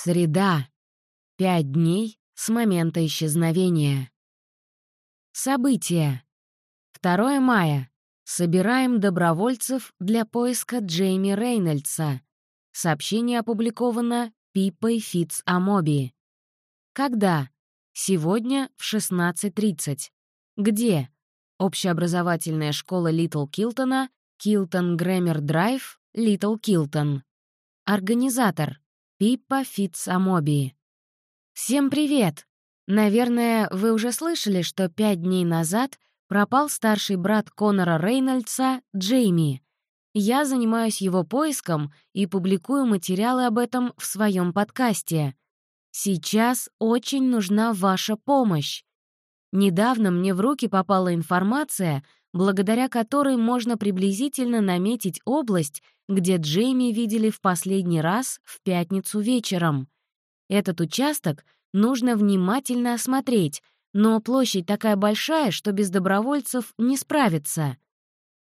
Среда. Пять дней с момента исчезновения. События. 2 мая. Собираем добровольцев для поиска Джейми Рейнольдса. Сообщение опубликовано Пиппой Фитц Амоби. Когда? Сегодня в 16.30. Где? Общеобразовательная школа Литл Килтона, Килтон Грэмер Драйв, Литл Килтон. Организатор. Пиппа Фитцамоби. Всем привет! Наверное, вы уже слышали, что пять дней назад пропал старший брат Конора Рейнольдса, Джейми. Я занимаюсь его поиском и публикую материалы об этом в своем подкасте. Сейчас очень нужна ваша помощь. Недавно мне в руки попала информация, благодаря которой можно приблизительно наметить область, где Джейми видели в последний раз в пятницу вечером. Этот участок нужно внимательно осмотреть, но площадь такая большая, что без добровольцев не справиться.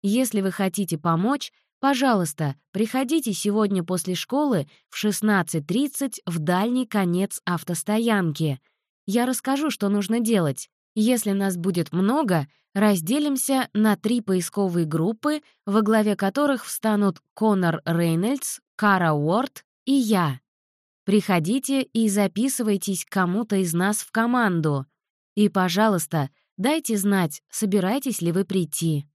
Если вы хотите помочь, пожалуйста, приходите сегодня после школы в 16.30 в дальний конец автостоянки. Я расскажу, что нужно делать. Если нас будет много, разделимся на три поисковые группы, во главе которых встанут Конор Рейнольдс, Кара Уорд и я. Приходите и записывайтесь кому-то из нас в команду. И, пожалуйста, дайте знать, собираетесь ли вы прийти.